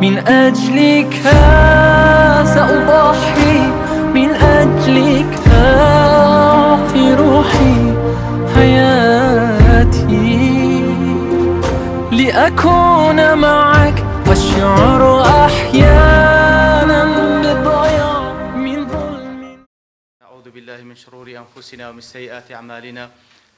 من أجلك سأضحي من أجلك أعطي روحي حياتي لأكون معك والشعر أحيانا بضياع من ظلم أعوذ بالله من شرور أنفسنا ومن سيئات أعمالنا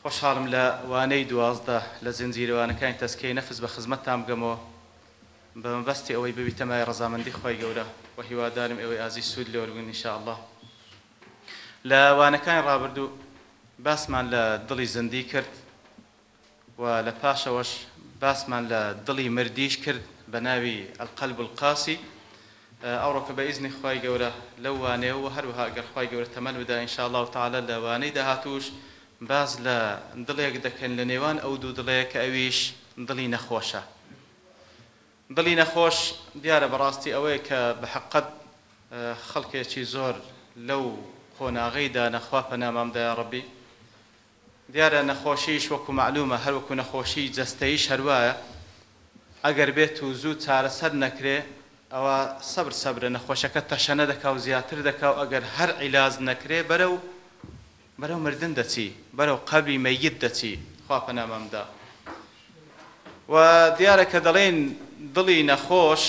خۆشحاڵم لە وانەی دوازدە لە زنجیرەوانەکانی تەسکەی نەفس بە خزمەتتان بگەمەوە بە مەبەستی ئەوەی ببیتەمای ڕزامەندی خۆی گەورە وە هیوادارم ئەوەی ئازی سوود لەوەرگون نیشاءله لە وانەکانی ڕابردوو باسمان لە دڵی زندی کرد و لە پاشەوەش باسمان لە دڵی مردیش کرد بە ناوی ئەلقەلب القاسی ئەوڕۆکە بە ئیزنی خی گەورە لەو وانەیە و هەروها گەرخوای گەورە تەمەل بدا ئینشاءله و تعاالە لە وانەی داهاتوش باز لە دڵێک دەکەن لە نێوان ئەو دوو دڵەیە کە ئەویش دڵی نەخۆشە. دڵی نەخۆش دیارە بەڕاستی ئەوەیە کە بە حقت خەڵکێکی زۆر لەو خۆناغیدا نەخوا پەنامامدا ڕبی. دیارە نەخۆشیش وەکو معلومە هەروەکو نەخۆشی جەستەیش هەروایە، ئەگەر بێت و زوو چارەسەر نەکرێ ئەوە سەبر سەبرە نەخۆشەکە تەشەنە دەکا و زیاتر دەکا و ئەگەر هەر عیلاز نەکرێ بەرە و بەرەو مردن دەچی بەرەو قەبری مەیت دەچی خوا پەنامەمدا و دیارە کە دەڵێن دڵی نەخۆش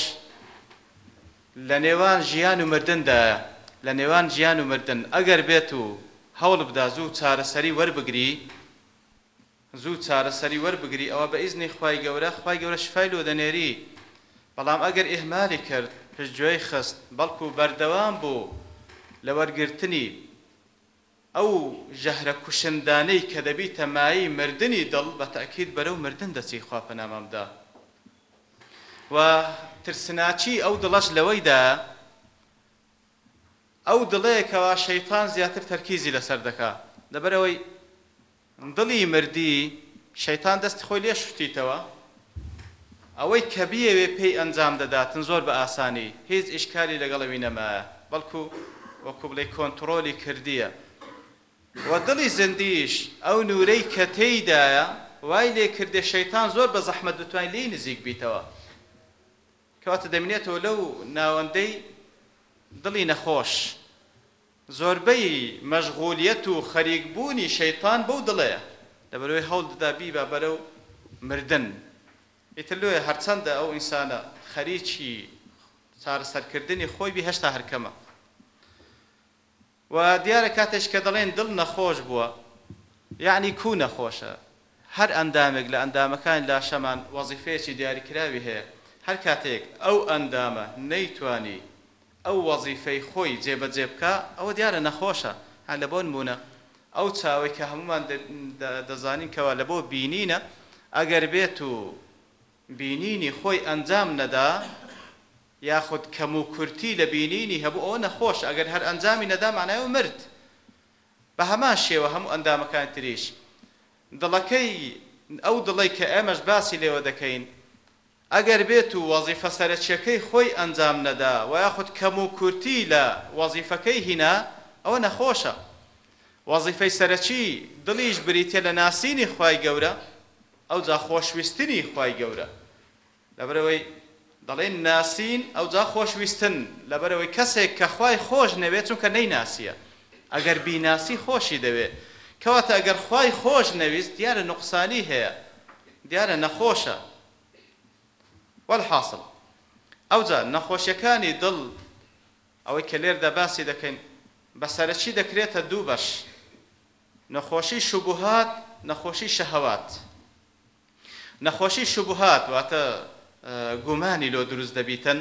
لە نێوان ژیان و مردندایە لە نێوان ژیان و مردن ئەگەر بێت و هەوڵ بدا زوو چارەسەری وەربگری زوو چارەسەری وەربگری ئەوە بە ئیزنی خی گەورە خی گەورە شفای لۆ دەنێری بەڵام ئەگەر ئێهمالی کرد پشتگوێی خست بەڵکو بەردەوام بوو لە وەرگرتنی ئەو ژەهرە کوشندانەی کە دەبی تەمایی مردنی دڵ بە تاکیید بەرەو مردن دەچی خواپەنامەمدا و ترسناچی ئەو دڵەش لەوەیدا ئەو دڵەیەکەوە شەیتان زیاتر تەرکیزی لەسەر دەکا دەبەرەوەی دڵی مردی شەیتان دەستی خۆی لێ شتیتەوە ئەوەی کە بیەوێ پێی ئەنجام دەداتن زۆر بە ئاسانی هیچ ئیشکاری لەگەڵەوی نەمایە بەڵکو وەکو بڵێ کۆنتترۆلی کردیە و دڵی زندیش ئەو نورەی کە تێیدایە وای لێ کردێ شەیتان زۆر بە زەحمەت دەتوانین لی نزیک بیتەوە کەواتە دەمێنێتەوە لەو ناوەندەی دڵی نەخۆش زۆربەی مەشغولیت و خەریکبوونی شەیتان بەو دڵەیە لەبەرەوەی هەوڵ ددابی بە بەرەو مردن ئیتر لێ هەرچەندە ئەو ئینسانە خەریکی چارەسەرکردنی خۆی بی هەشتا هەرکەمە و دیارە کاتێش کە دەڵێن دڵ نەخۆش بووە یعنی کو نەخۆشە هەر ئەندامێک لە ئەندامەکان لاشەمان وەزیفەیەکی دیاریکراوی هەیە هەر کاتێک ئەو ئەندامە نەیتوانی ئەو وەزیفەی خۆی جێبەجێ بکە ئەوە دیارە نەخۆشە هە لە بۆ نمونە ئەو چاوەی کە هەمومان دەزانین کەەوە لە بۆ بینینە ئەگەر بێت و بینینی خۆی ئەنجام نەدا یاخود کەم و کورتی لە بینینی هەبوو ئەوە نەخۆش ئەگەر هەر ئەنجامی نەدامانایە و مرد بە هەمان شێوە هەموو ئەندامەکان تریش دڵەکەی ئەو دڵی کە ئێمەش باسی لێوە دەکەین ئەگەر بێت و وەزیفە سەرچیەکەی خۆی ئەنجام نەدا و یاخود کەم و کورتی لە وەزیفەکەی هینا ئەوە نەخۆشە وەزیفەی سەرەکی دڵیش بریتە لە ناسینی خی گەورە ئەو جا خۆشویستنی خی گەورە لەبرەوەی دەڵێن ناسین ئەوجا خۆشویستن لەبەرەوەی کەسێک کە خوای خۆش نەوێت چونکە نەیناسیە ئەگەر بیناسی خۆشی دەوێت کەواتە ئەگەر خوای خۆش نەویست دیارە نقصانی هەیە دیارە نەخۆشە والحاصل ئەوجا نەخۆشیەکانی دڵ ئەوەی کە لێر دەباسی دەکەین بەسەرەکی دەکرێتە دوو بەش نەخۆشی شوبهات نەخۆشی شەهەوات نەخۆشی شوبهات واتە گومانی لۆ دروست دەبیتەن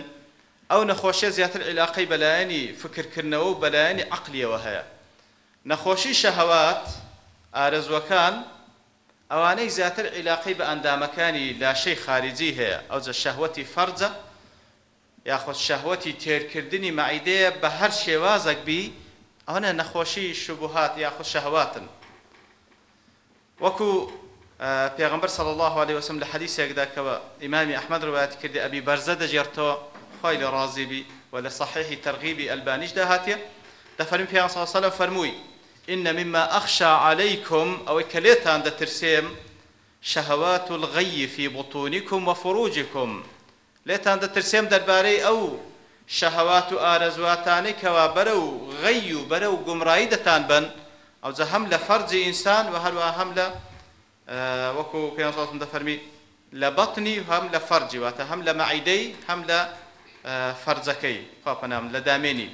ئەو نەخۆشیە زیاتر عیلاقی بەلایانی فکرکردنەوە و بەلایانی عقلیەوە هەیە نەخۆشی شەهەوات ئارزوەکان ئەوانەی زیاتر عیلاقی بە ئەندامەکانی لاشەی خارجی هەیە ئەوجە شەهوەتی فەرجە یاخۆ شەهوەتی تێرکردنی مەعیدەیە بە هەر شێوازەک بی ئەوەنە نەخۆشی شوبهات یاخۆ شەهواتن وەکو پێغمبەر صلی الله عليه وسلم لە حەدیثێکدا کەەوە ئیمامی ئەحمد ڕوایەت کردی ئەبی بەرزە دەژێرتەوە خۆی لە ڕازیبی و لە صحیحی تەرغیبی ئەلبانیشدا هاتیە دەفەرم پێ سەلە فەرمووی إن مما أخشى عليكم أو كليتان دترسيم شهوات الغي في بطونكم وفروجكم ليتان دترسيم درباري أو شهوات آرزواتاني كوا برو غي برو قمرايدتان بن أو زهم لفرج إنسان وهل هم لفرج وەکو پێم دەفەرمی لە بەتنی هەم لە فەرجی واتە هەم لە مەعیدەی هەم لە فەرجەکەی خواپەنام لە دامێنی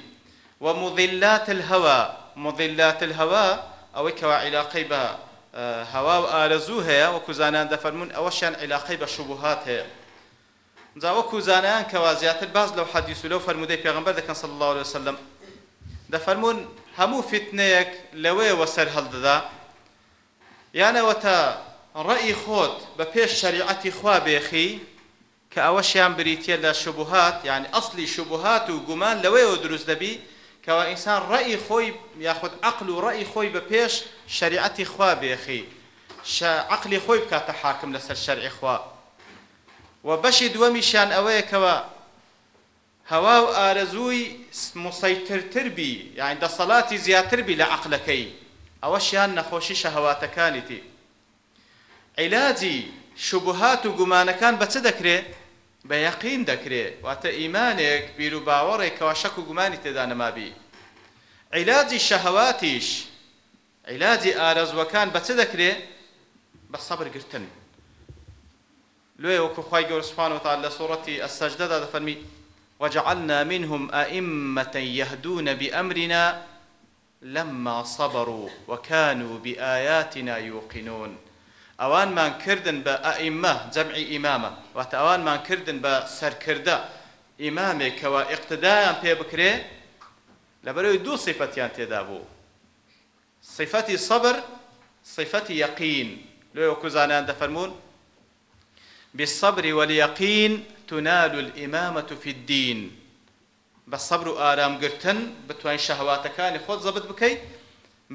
و مضلات الهەوا مضلات الهەوا ئەوەی کەوا عیلاقەی بە هەوا و ئارەزوو هەیە وەکو زانان دەفەرمون ئەوەشیان عیلاقەی بە شوبهات هەیە جا وەکو زانیان کەوا زیاتر باز لەو حەدیث و لەو فەرمودەی پێغەمبەر دەکەن صلی الله عليه وسلم دەفەرمون هەموو فتنەیەک لەوەیەوە سەر هەڵدەدا یانەوە تا ڕەئی خۆت بە پێش شریعەتی خوا بێخی کە ئەوەشیان بریتە لە شبهات یعنی ئەسلی شبهات و گومان لەوەیەوە دروست دەبی کەەوە ئینسان ڕەئی خۆی یاخود عقل و ڕەئی خۆی بە پێش شریعەتی خوا بێخی عقلی خۆی بکاتە حاکم لەسەر شەرعی خوا و بەشی دووەمیشیان ئەوەیەکەوە هەوا و ئارەزووی مسەیترتر بی یعنی دەسەڵاتی زیاتر بی لە عقلەکەی ئەوەشیان نەخۆشی شەهەواتەکانیتی عیلاجی شوبهات و گومانەکان بە چه دەکرێت بە یەقین دەکرێت واتە ئیمانێک بیر و باوەڕێکەوە شەک و گومانی تێدا نەمابی عیلاجی شەهەواتیش عیلاجی ئارەزوەکان بە چه دەکرێت بە سەبر گرتن لوێ وەکو خی گەور سوبحانه وتعالى لە سوڕەتی ئەسەجدەدا دەفەرمی وجعلنا منهم أئمة يهدون بأمرنا لما صبروا وكانوا بآياتنا يوقنون ئەوان مان کردن بە ئەئیممە جەمعی ئیمامە واتەوان مان کردن بە سەرکردە ئیمامێکەوە ئیقتدایان پێ بکرێ لەبەرەوەی دوو سیفەتیان تێدا بوو سیفەتی سەبر سیفەتی یەقین لێ کوزانیان دەفەرمونون بالصبر واليقين تنال الإمامة في الدين بە سەبر و ئارامگرتن بتوانین شەهواتەکانی خۆت زەبت بکەیت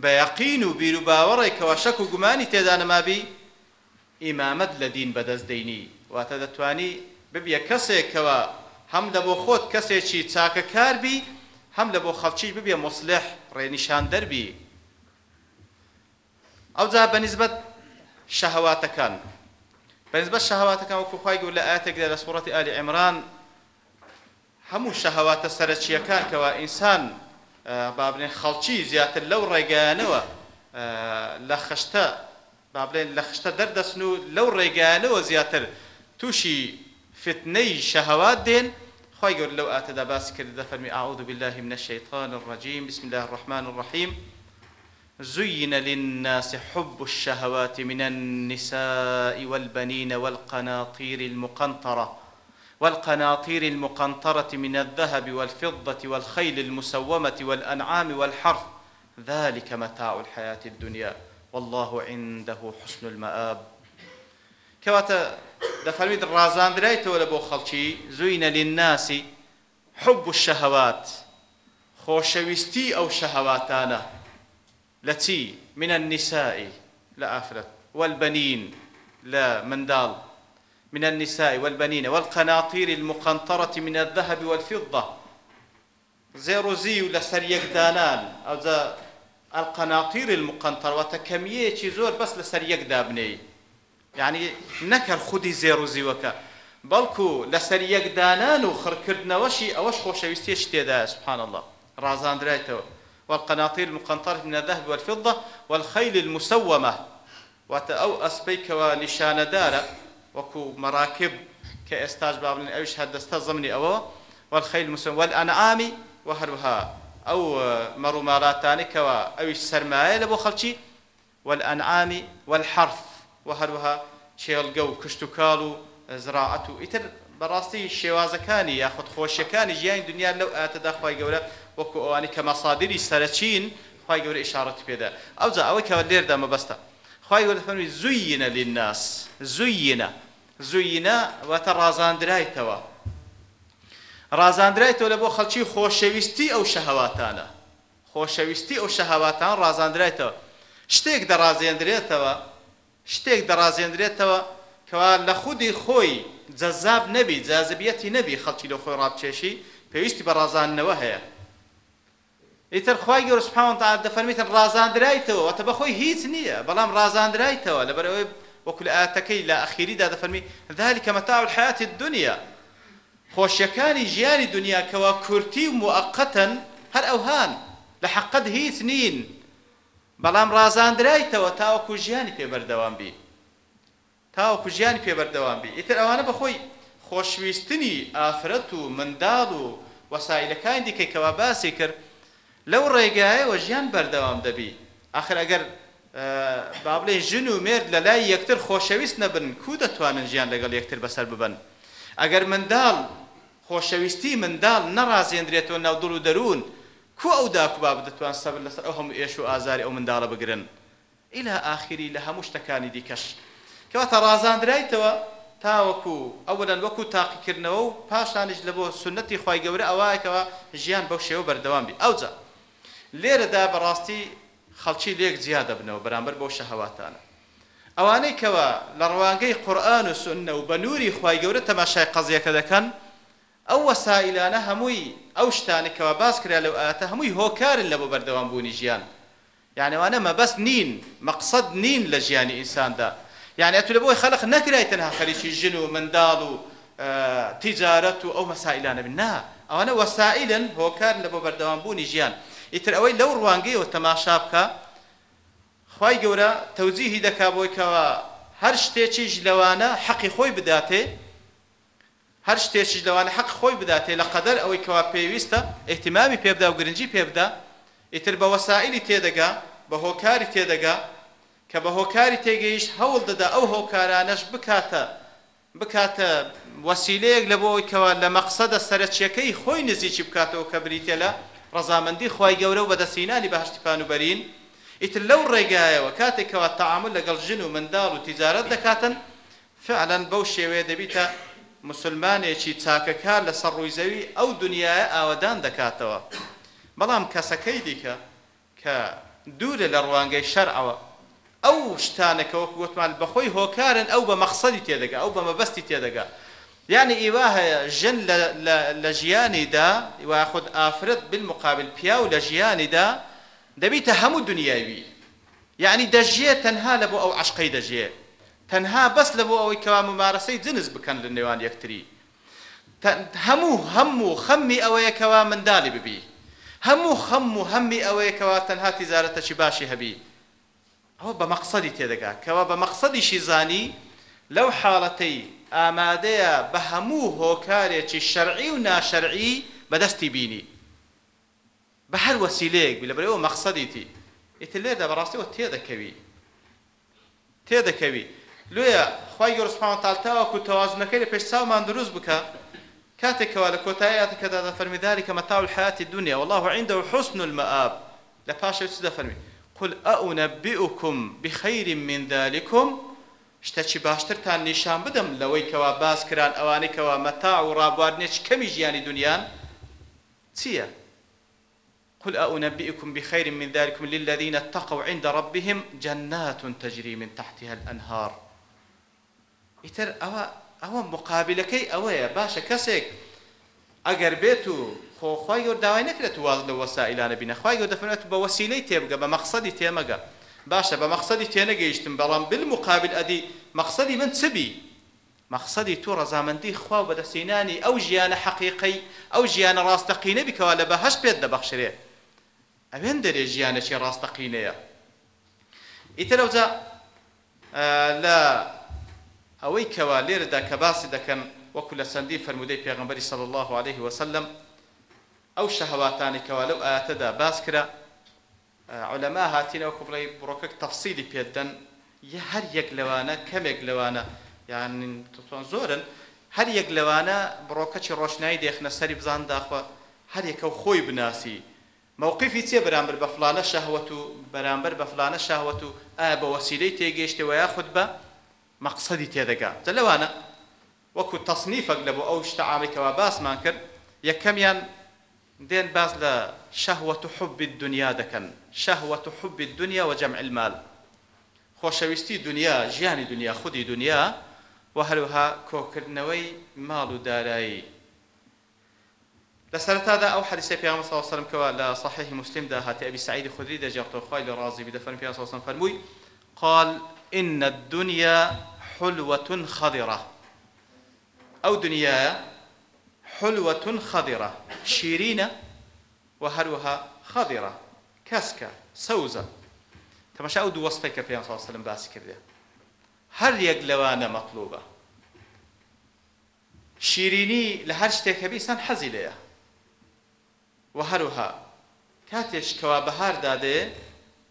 بە یەقین و بیر و باوەڕێکەوە شەک و گومانی تێدا نەمابی ئیمامەت لە دین بەدەستدەینی واتە دەتانی ببیە کەسێکەوە هەم لە بۆ خۆت کەسێکی چاکەکاربی هەم لە بۆ خەڵکی ببیە مسلح ڕێنیشان دەربی ئەو جا بەنسبەت شەهواتەکان بەنسبەت شەهواتەکان وەکو خی گەور لە ئاەتێکدا لە سوڕەتی ئالی عمران هەموو شەهەواتە سەرچیەکان کەەوە ئینسان بابنێ خەڵکی زیاتر لەو ڕێگەیانەوە لە خشتە بابلێن لە خشتە دەردەسن و لەو ڕێگەیانەوە زیاتر تووشی فتنەی شەهەوات دێن خی گەور لەو ئاتەدا باسی کرد دەفەرمی ئاود بالله من الشيطان الرجيم بسم الله الرحمن الرحيم زين للناس حب الشهوات من النساء والبنين والقناطير المقنطره والقناطير المقنطرة من الذهب والفضة والخيل المسومة والأنعام والحرث ذلك متاع الحياة الدنيا والله عنده حسن المآب كواتا دفرميد الرازان درايتو لبو خلشي زين للناس حب الشهوات خوشويستي أو شهواتانا لتي من النساء لآفرت والبنين لا مندال من النساء والبنين والقناطير المقنطرة من الذهب والفضة زيرو زيو لسر يكدانان أو ذا القناطير المقنطرة وتكمية زور بس لسر يكدابني يعني نكر خودي زيرو زيوكا بەڵکو لەسەر یەکدانان و خڕکردنەوەشی ئەوەش خۆشەویستیش تێدا سبحان الله ڕازاندرایتەوە والقناطير المقنطرة من الذهب والفضة والخيل المسومة وتأو أسبيك ونشان دارك وەکو مەراکب کە ئێستاش بابن ئەوش هەردەستە زمنی ئەوە وەخەیل موسم وەل ئەنعامی وە هەروها ئەو مەڕووماراتانی کەەوە ئەویش سەرمایە لە بۆ خەڵکی وەل ئەنعامی وەل حرف وە هەروها شێڵگە و کشت و کاڵ و زراعەت و ئیتر بەڕاستی شێوازەکانی یاخود خۆشیەکانی ژیانی دنیا لەو ئاتەدا خی گەورە وەکو ئەوانی کە مەسادری سەرچین خی گەورە ئشارەت پێدا ئەوجا ئەوەی کەەوە لێردا مەبەستە خی وەفەنوی زوینە للناس زوینە زوینە وەتە ڕازاندرایتەوە ڕازاندرایتەوە لە بۆ خەڵکی خۆشەویستی ئەو شەهواتانە خۆشەویستی ئەو شەهواتان ڕازاندرایتەوە شتێک دەڕازێندرێتەوە شتێک دەڕازێندرێتەوە کەوا لە خودی خۆی جەذاب نەبی جاذبیەتی نەبی خەڵکی لە خۆی ڕابچێشی پێویستی بە ڕازانەوە هەیە ئیتر خی گەور سوپان تا دەفەرمیتن ڕازاندرایتەوە ئەتە بەخۆی هیچ نییە بەڵام ڕازاندرایتەوە لەبەرەوەی وەکول ئاتەکەی لە ئەخیریدا دەفەرمی ذلك متاع الحياة الدنيا خۆشیەکانی ژیانی دنیا کەوا کورتی و مؤقتەن هەر ئەوهان لە حەقەت هیچ نین بەڵام ڕازاندرایتەوە تاوەکو ژیانی پێبەردەوام بی تاوەکو ژیانی پێبەردەوام بی ئیتر ئەوانە بەخۆی خۆشویستنی ئافرەت و منداڵ و وەسایلەکانی دیکەی کەوا باسی کرد لەو ڕێگایەوە ژیان بەردەوام دەبی ئاخر ئەگەر با بڵێ ژن و مێرد لە لای یەکتر خۆشەویست نەبن کو دەتوانن ژیان لەگەڵ یەکتر بەسەر ببن ئەگەر منداڵ خۆشەویستی منداڵ نەڕازێندرێتەوە ناودڵ و دەروون کو ئەو داکوبا دەتوان سەبر لەسەر ئەو هەموو ئێش و ئازاری ئەو منداڵە بگرن ئیلا ئاخری لە هەموو شتەکانی دیکەش کەواتە ڕازاندرایتەوە تاوەکو ئەوەن وەکو تاقیکردنەوە و پاشانش لە بۆ سنەتی خی گەورە ئەوایکەوە ژیان بەو شێوە بەردەوام بی ئەوجا لێرەدا بەڕاستی خەڵکی لێک جیا دەبنەوە بەرامبەر بۆ شەهەواتانە ئەوانەی کەوە لە ڕوانگەی قورآن و سنە و بە نووری خی گەورە تەماشای قەزیەکە دەکەن ئەو وەسائلانە هەمووی ئەو شتانێکەوە باس کرا لەو ئاتە هەمووی هۆکارن لە بۆ بەردەوام بوونی ژیان یانەوانە مەبەست نین مەقصد نین لە ژیانی ئینساندا یعنی ئەتو لە بۆی خەلق نەکرای تەنها خەریکی ژن و منداڵ و تیجارەت و ئەو مەسائلانە بن نا ئەوانە وەسائلن هۆکارن لە بۆ بەردەوام بوونی ژیان ئیتر ئەوەی لەو ڕوانگەیەوە تەماشا بکە خی گەورە تەوجیهی دەکا بۆیکەوە هەر شتێکیش لەوانە حەقی خۆی بداتێ هەر شتێکیش لەوانە حەق خۆی بداتێ لە قەدەر ئەوەی کەوا پێویستە ئەحتیمامی پێبدا و گرنگی پێبدا ئیتر بە وەسائلی تێدەگا بە هۆکاری تێدەگا کە بە هۆکاری تێگەیشت هەوڵ دەدا ئەو هۆکارانەش بکاتە بکاتە وەسیلەیەک لە بۆەوەی کەوا لە مەقسەدە سەرچیەکەی خۆی نزیکی بکاتەوە کە بریتە لە ڕزامەندی خی گەورە و بەدەسینانی بەهشتیپان و بەرین ئیتر لەو ڕێگایەوە کاتێکەوە تەعامل لەگەڵ ژن و منداڵ و تیجارەت دەکاتن فعلەن بەو شێوەیە دەبیتە مسلمانێکی چاکەکە لە سەر ڕووی زەوی ئەو دنیاە ئاوەدان دەکاتەوە بەڵام کەسەکەی دیکە کە دوورە لە ڕوانگەی شەرعەوە ئەو شتانەکەەوە گوتمان بەخۆی هۆکارن ئەو بە مەخسەدی تێدەگا ئەو بە مەبەستی تێدەگا یعنی ئێوە هەیە ژن لە ژیانیدا وا خودت ئافرەت بالمقابل پیا و لە ژیانیدا دەبیتە هەموو دنیاوی یعنی دەژێت تەنها لە بۆ ئەو عشقەی دەژێت تەنها بەس لە بۆ ئەوەی کەوا ممارەسەی جنس بکەن لە نێوان یەکتری هەموو هەموو خەممی ئەوەیەکەوا منداڵی ببی هەموو خەم و هەممی ئەوەیەکەوا تەنها تیزارەتەکی باشی هەبی ئەوە بە مەقصدی تێدەگات کەوا بە مەقصدیشی زانی لەو حاڵەتەی ئامادەیە بە هەموو هۆکارێکی شەرعی و ناشەرعی بەدەستی بینی بە هەر وەسیلەیەک لە بەرەوە مەقسەدیتی ئیت لێردا بەڕاستیەوە تێدەکەوی تێدەکەوی لێە خی گەۆرسپانتالتاوەکو تەوازنەکەی لە پێش سامان دروست بکە کاتێکەوە لە کۆتاییاتەکەدا دەفەرمیداری کە مەتاول حیاتی دنیا والله عندە و حسن المەاب لە پاشە چ دەفەرمی قل ئەو نەبیئکم بخەیری من ذلكم شتەکی باشترتان نیشان بدەم لەوەی کەوا باس کران ئەوانەی کەوا مەتا و ڕابواردنێک کەمی ژیانی دنیایان چییە؟ قل أنبئكم بخير من ذلكم للذين اتقوا عند ربهم جنات تجري من تحتها الأنهار ئیتر ئەوە ئەوە مقابلەکەی ئەوەیە باشە کەسێک ئەگەر بێت و خۆخوای گەورداوای نەکرێت واز لە وەسائلانە بینەخوای گەوردەفرێت بە وەسیلەی تێبگە بە مەقصدی تێمەگە باشە بە مەقصدی تێنەگەیشتم بەڵام بالمقابل ئەدی مەقصدی من چبی مەقصدی تو ڕەزامەندی خوا بە دەسێنانی ئەو ژیانە حەقیقی ئەو ژیانە ڕاستەقینە بیکەوە لە بەهەش پێت دەبەخشرێ ئەوێن دەرێ ژیانەی ڕاستەقینەیە ئیتر ئەوجا لە ئەوەی کەوا لێرەدا کە باسی دەکەن وەکو لە سندی فرمودەی پێغمبەری صلی الله عليه وسلم ئەو شەهواتانی کەوا لەو ئاتەدا باس کرا عولەما هاتینەوە کو بڵێ بڕۆکەک تەفسیلی پێدەن یە هەر یەک لەوانە کەمێک لەوانە یان زۆرن هەر یەک لەوانە بڕۆکەچی ڕۆشنایی دێخنە سەری بزان داخوا هەر یەکە و خۆی بناسی مووقفی چێ بەرامبەر بە فلانە شەهوت و بەرامبەر بە فلانە شاهوت و ئا بە وەسیلەی تێگەیشتەوە یاخود بە مەقسەدی تێدەگا جە لەوانە وەکو تەصنیفەک لەبوو ئەو شتە ئامیکەوە باسمان کرد یەکەمیان دين باز لە شەهوة حب الدنيا دەکەن شەهوة حب الدنيا وجمع المال خۆشەویستی دنیا ژیانی دنیا خودی دنیا و هەروها کۆکردنەوەی ماڵ و دارایی لە سەرتادا ئەو حەدیسە پیامبەر صلی الله علیه و کەوا لە صحیح مسلمدا هاتی ئەبی سعید خودری دەجێڕتەوە خوای لە ڕازی بدە فەرمی پیامبەر صلی فەرمووی قال إن الدنيا حلوة خضرة أو دنيا حلوة خضرة شيرينة وهروها خضرة كسكة سوزة تەمەشا ئەو دوو وەسفێک کە پێیان ساڵسەلم باسی کردێ هەر یەک لەوانە مەطلوبە شیرینی لە هەر شتێک هەبیسان حەزی لەیە و هەروها کاتێش کەوا بەهاردادێ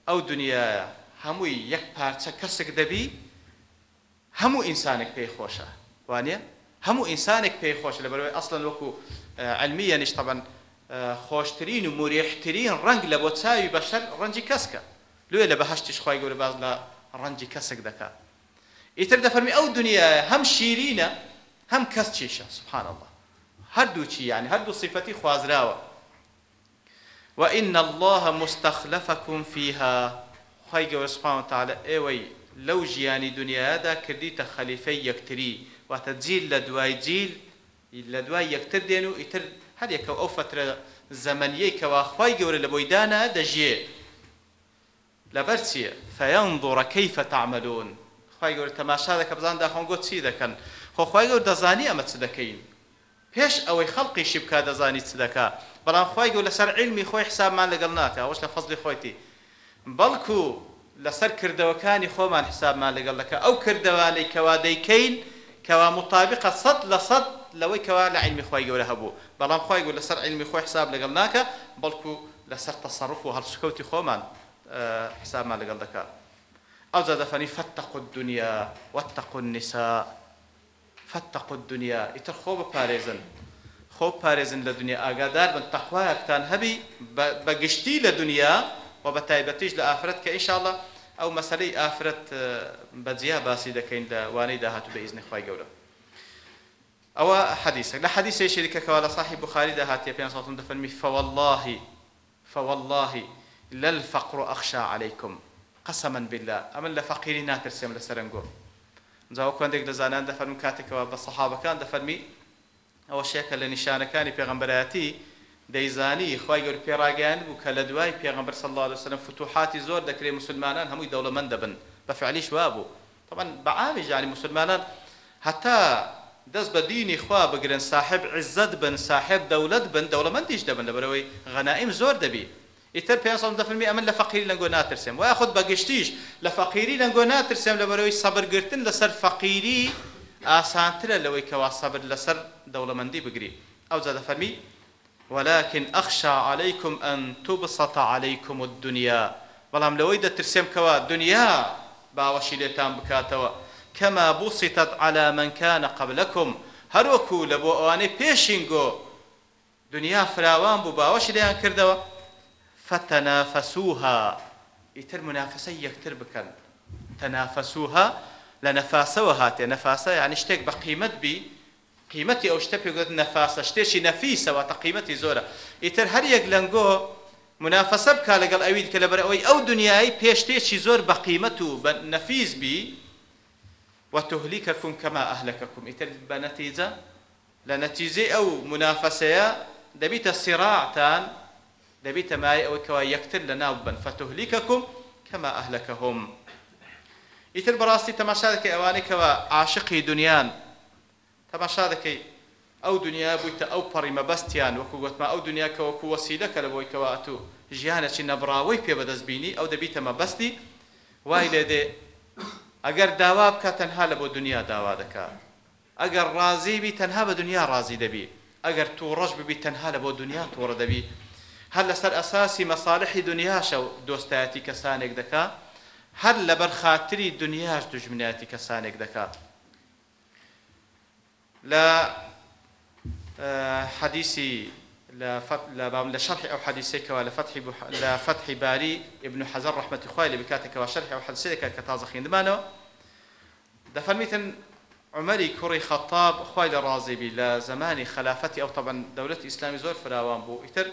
ئەو دنیاە هەمووی یەک پارچە کەسێک دەبی هەموو ئینسانێک پێی خۆشە وانە هەموو ئینسانێک پێی خۆش لە بەرەوەی ئەسڵن وەکو ئەلمیە نیشتەبەن خۆشترین و مریحترین ڕنگ لە بۆ چاوی بەشەر ڕەنجی کەسکە لێ لە بەهشتیش خی گەورە باز لە ڕەنجی کەسێک دەکات ئیتر دەفەرمی ئەو دنیا هەم شیرینە هەم کەس چێشە سبحان الله هەردوو چی یعنی هەردوو صفەتی خوازراوە وإن الله مستخلفكم فيها خی گەورە سبحان وتعالى ئێوەی لەو ژیانی دنیادا کردیتە خەلیفەی یەکتری واتە جیل لە دوای جیل لە دوای یەکتر دێن و ئیتر هەرێکە ئەو فترە زەمەنیەی کەواخوای گەورە لە بۆی دانا دەژێ لەبەر چییە فەیان دۆڕەکەی فتەعملون خی گەور تەماشا دەکە بزان داخۆن گۆ چی دەکەن خۆخوای گەور دەزانی ئەمە چ دەکەین پێش ئەوەی خەڵقی شیبکە دەزانی چ دەکا بەڵام خی گەور لەسەر علمی خۆی حسابمان لەگەڵ ناکە ئەوش لە فەزلی خۆیتی بەڵکو لەسەر کردەوەکانی خۆمان حسابمان لەگەڵ دەکە ئەو کردەوانەی کەوا دەیکەین کەوا مطابقە سەد لە سەد لەوەی کەوا لە علمی خی گەورە هەبوو بەڵام خی گەور لەسەر علمی خۆی حساب لەگەڵ ناکە بەڵکو لەسەر تەسەڕف و هەڵسوکەوتی خۆمان حسابمان لەگەڵ دەکات ئەو زادەفەنی فتەق دنیا وەتەق النساء فتەق دنیا ئیتر خۆ بپارێزن خۆ پارێزن لە دنیا ئاگادار بن تەخوایەکتان هەبی بە گشتی لە دنیا و بە تایبەتیش لە ئافرەت کە ئیشاڵە ئەو مەسلەی ئافرەت بەجیا باسی دەکەین داوانەی داهاتوو بە ئیزنی خی گەورە ئەوە حەدیسە لە حەدیسی شریکەکەەوە لە صاحی بخاری داهاتێ پێ ساڵم دەفەرمی فەوەلهی فەوەلهی لەل فەقڕ و ئەخشا عیکم قەسە من بلا ئەمن لە فەقیری ناترسێم لە سەرنگۆ جاوە کوندێک لە زانان دەفەرم کاتێکەوە بە سەحابەکان دەفەرمی ئەوە شێکە لە نیشانەکانی پێغمبەرەتی دەیزانی خی گەور پێڕاگەیان بوو کە لە دوای پێغمبەر صلی الله علیه وسلم فتوحاتی زۆر دەکرێ مسلمانان هەمووی دەوڵەمەند دەبن بە فعلیش وا بوو طبعا بەعامی ژانی مسلمانان هەتا دەست بە دینی خوا بگرن صاحب عزت بن صاحب دەوڵەت بن دەوڵەمەندیش دەبن لەبەرەوەی غەنائیم زۆر دەبی ئیتر پێسەڵ دەفرمی ئەمن لە فەقیری لەنگۆ ناترسێم وای خودت بەگشتیش لە فەقیری لەنگۆ ناترسێم لەبەرەوەی سەبرگرتن لەسەر فەقیری ئاسانترە لەوەی کەوا سەبر لەسەر دەوڵەمەندی بگری ئەو زە دەفەرمی ولكن أخشى عليكم أن تبسط عليكم الدنيا بلام لوي دترسم كوا دنيا باوشي لتان بكاتوا كما بسطت على من كان قبلكم هروكو لبو أواني بيشينغو دنيا فراوان بو باوشي ليان كردوا فتنافسوها يتر منافسة يكتر بكن تنافسوها لنفاسة وهاتي نفاسة يعني اشتك بقيمة بي قیمەتی ئەو شتە پێگوت نەفاسە شتێکی نەفیسەوە تە قیمەتی زۆرە ئیتر هەر یەک لەنگۆ منافەسە بکە لەگەڵ ئەوید کە لەبەر ئەوەی ئەو دنیای پێشتێکی زۆر بە قیمەت و بە نەفیز بی وتهلیکەکم کەما ئەهلەکەکم ئیتر بە نەتیجە لە نەتیجەی ئەو منافەسەیە دەبیتە سیراعتان دەبیتە مای ئەوەی کەوا یەکتر لە ناو بن فتهلیکەکم کەما ئەهلەکەهم ئیتر بەڕاستی تەماشا دەکەی ئەوانەی کەوا عاشقی دنیان تەماشا دەکەی ئەو دنیا بوویتە ئەو پەڕی مەبەستیان وەکو گوتما ئەو دنیا کە وەکو وەسیلەکە لە بۆی کەواتوو ژیانەی نەبراوەی پێ بەدەستبینی ئەو دەبیتە مەبەستی وای لێ دێ ئەگەر داوا بکە تەنها لە بۆ دنیا داوا دەکات ئەگەر ڕازی بی تەنها بە دنیا ڕازی دەبی ئەگەر تو ڕەش ببی تەنها لە بۆ دنیا تۆڕە دەبی هەر لەسەر ئەساسی مەساالحی دنیاشە و دۆستایەتی کەسانێک دەکات هەر لەبەر خااتری دنیاش دژمنایەتی کەسانێک دەکات لە حەدیسی لە شرح ئەو حەدیسێکەوە لە فتحی باری ابن حەزر ڕحمەتی خوای لە بکاتێکەوە شرح ئەو حەدیسێکە کە تازە خوێندمانەوە دەفەرمیتن عمەری کوڕی خەتاب خی لە ڕازیبی لە زمانی خلافەتی ئەو تەبەن دەولەت ئیسلامی زۆر فراوان بوو ئیتر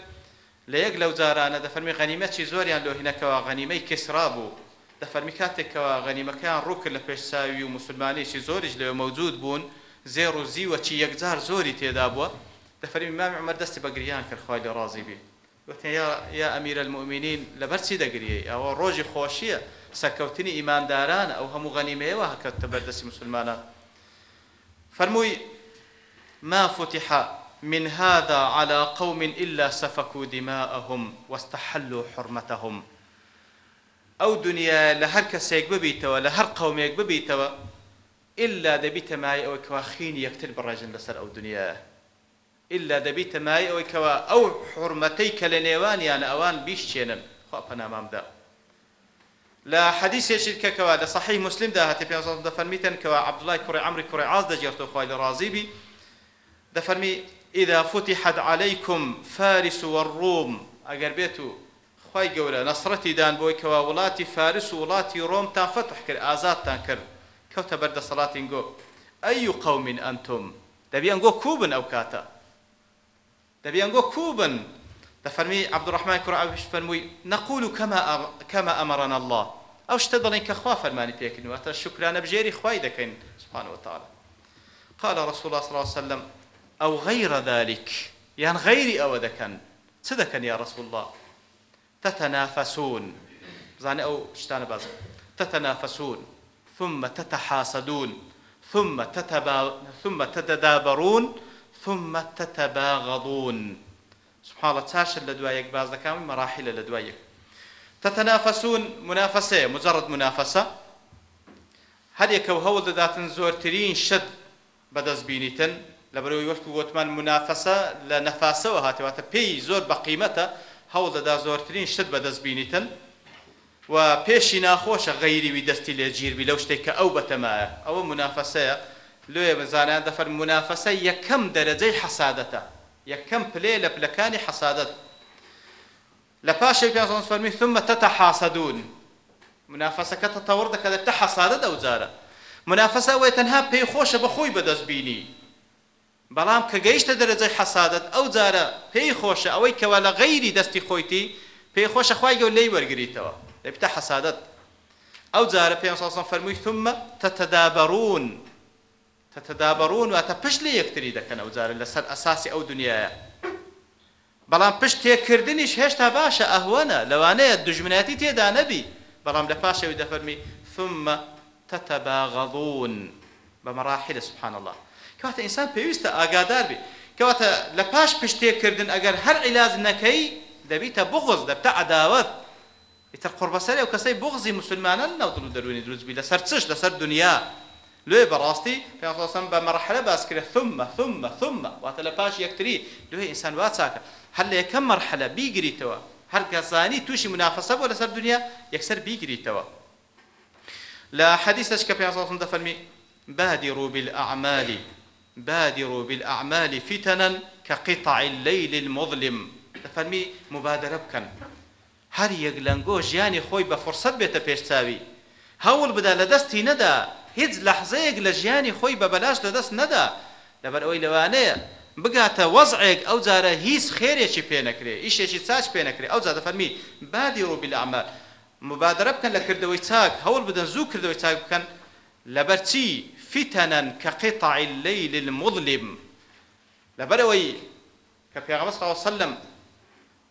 لە یەک لەو جارانە دەفەرمی غەنیمەتی زۆریان لۆهینەکەەوە غەنیمەی کسرا بوو دەفەرمی کاتێکەوە غەنیمەکەیان ڕووکرد لە پێشساوی و مسلمانیشی زۆریش لەوێ مەوجود بوون زێر و زیوەچی یەکجار زۆری تێدا بووە دەفەرمی مام عمر دەستی بەگریان کردخوای لە ڕازی بی یا ئەمیرە المؤمنین لەبەرچی دەگریەی ئەوە ڕۆژی خۆشیە سەرکەوتنی ئیمانداران ئەو هەموو غەنیمەیەوە هەکەتە بەردەستی مسلمانان فەرمووی ما فتح من هذا على قوم إلا سفكوا دماءهم واستحلوا حرمتهم ئەو دنیا لە هەر کەسێک ببیتەوە لە هەر قومێک ببیتەوە إلا دەبی تەمای ئەوەی کەوا خینی یەکتر بڕێژن لەسەر ئەو دنیا إلا دەبی تەمای ئەوەی کەوا ئەو حرمەتەی کە لە نێوانیان ئەوان بیشچێنن خوا پەنامامدا لە حەدیسێشت کەکەوا لە صحیح مسلمدا هەتە پێ دەفەرمیتن کەوا عبدڵای کوڕی عمری کوڕی عاز دەجێرتەوە خوای لە رازیبی دەفەرمی إذا فتحت عليكم فارس والروم ئەگەر بێت و خی گەورە نەسرەتی دان بۆی کەوا وڵاتی فارس و وڵاتی ڕۆمتان فتح کرد ئازادتان کرد کەوتە بەردە سەڵاتین گۆ ئەی و قەومین ئەنتم دەبیان گۆ کوبن ئەو کاتە دەبیان گۆ کوبن دەفەرمی عبدڕحمان کوڕعش فەرمووی نەقول و کەمە ئەمەڕەن الله ئەو شتە دەڵێن کە خوا فەرمانی پێکردنەوە تە شکرانە بژێری خوای دەکەین سبحانه وتعالى قال رسول الله صلى الله عليه وسلم أو غير ذلك يعني غير أو ذكن صدقا يا رسول الله تتنافسون زاني أو شتان باز تتنافسون ثم تتحاسدون ثم تتبا ثم تتدابرون ثم تتباغضون سبحان الله تاشر لدوايك باز دكام مراحل لدوايك تتنافسون منافسة مجرد منافسة هل يكو هول داتن زورترين شد بدز بينيتن لبروي وشكو وتمان منافسة لنفاسة وهاتي واتا بي زور بقيمته هول دا زورترين شد بدز بينيتن و پێشی ناخۆشە غەیریوی دەستی لێ گیربی لەو شتێک کە ئەو بەتەمایە ئەوە منافەسەیە لێ بزانیان دەفەر منافەسە یەکەم دەرەجەی حەسادەتە یەکەم پلێ لە پلەکانی حەسادەت لە پاشێک فەرمی ثمە تەتەحاسەدون منافەسەکە تەتەوەڕ دەکە دەتە حەسادەت ئەو جارە منافەسە ئەوەیە تەنها پێی خۆشە بە خۆی بەدەستبینی بەڵام کە گەیشتە دەرەجەی حەسادەت ئەو جارە پێی خۆشە ئەوەی کەوا لە غەیری دەستی خۆیتی پێی خۆشە خوای گەور لێی وەرگریتەوە دەبتە حەسادەت ئەو جارە پێ ساسان فەرمووی ثمە تەتەدابەڕون تەتەدابەڕون واتە پشت لە یەکتری دەکەن ئەو جارە لەسەر ئەساسی ئەو دنیاە بەڵام پشت تێکردنیش هێشتا باشە ئەهوەنە لەوانەیە دژمنەتی تێدا نەبی بەڵام لە پاشەوی دەفەرمی ثمە تەتەباغەڵون بەمەڕاحی لە سبحان الله کەواتە ئینسان پێویستە ئاگادار بێ کەواتە لە پاش پشتێکردن ئەگەر هەر عیلاز نەکەی دەبیتە بغز دەبتە عداوت ئیتر قوربەسەری و کەسەی بغزی مسلمانان ناوتن و دەروێنی دروستبی لەسەر چش لەسەر دنیا لێ بەڕاستی پێسەم بە مەرحلە باسکرێت ثممە ثممە ثممە واتە لە پاش یەکتری دوێ ئینسان وا چاکە هەر لە یەکەم مەرحلە بیگریتەوە هەر کەسانی تووشی منافەسە بۆ لەسەر دنیا یەکسەر بیگریتەوە لە حەدیثش کە پێسەم دەفەرمی بادروا بالأعمال بادروا بالأعمال فتنا كقطع الليل المظلم دەفەرمی مبادرە بکەن هەر یەکلەنگۆ ژیانی خۆی بە فرسەت بێتە پێشچاوی هەوڵ بدا لە دەستی نەدا هیچ لەحزەیەک لە ژیانی خۆی بە بەلاش لەدەست نەدا لەبەر ئەوەی لەوانەیە بگاتە وەزعێک ئەو جارە هیچ خێرێکی پێنەکرێ ئیشێکی چاچ پێنەکرێ ئەو جادە فەرمی بادی ڕووبی لە ئەمە مبادرە بکەن لە کردەوەی چاک هەوڵ بدەن زوو کردەوەی چاک بکەن لەبەر چی فتنا كقطع الليل المظلم لبروي كفي غمس صلى الله عليه وسلم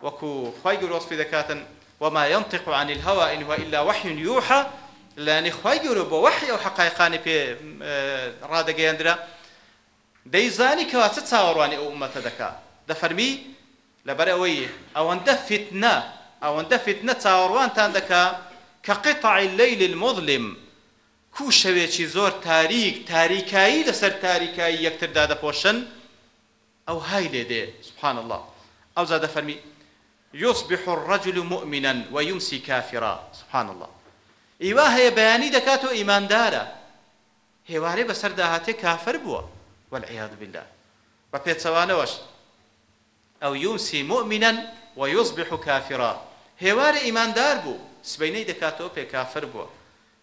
وەکو خی گەورۆس پێ دەکاتن وما ينطق عن الهوى إن هو إلا وحي يوحى لاني خی گەورە بۆ وحی ئەو حقایقانی پێ ڕادەگەیاندرا دەیزانی کەوا چه چاوەڕوانی ئەو ئومەتە دەکا دەفەرمی لەبەر ئەوەی ئەوەندە فتنە ئەوەندە فتنە چاوەڕوانتان دەکا کە قطع الليل المظلم کو شەوێکی زۆر تاریک تاریکایی لەسەر تاریکایی یەکتردا دەپۆشن ئەو های لێ دێ سبحان الله ئەو زادە فەرمی يصبح الرجل مؤمنا ويمسي كافرا سبحان الله ئیوا هەیە بەیانی دەکاتەوە ئیماندارە هێوارێ بەسەر داهاتێ کافر بووە والعیاد بالله بە پێچەوانەوەش ئەو یومسی مؤمنا ويصبح كافرا هێوارە ئیماندار بوو سبەینەی دەکاتەوە پێ کافر بووە